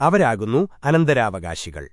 അവരാകുന്നു അനന്തരാവകാശികൾ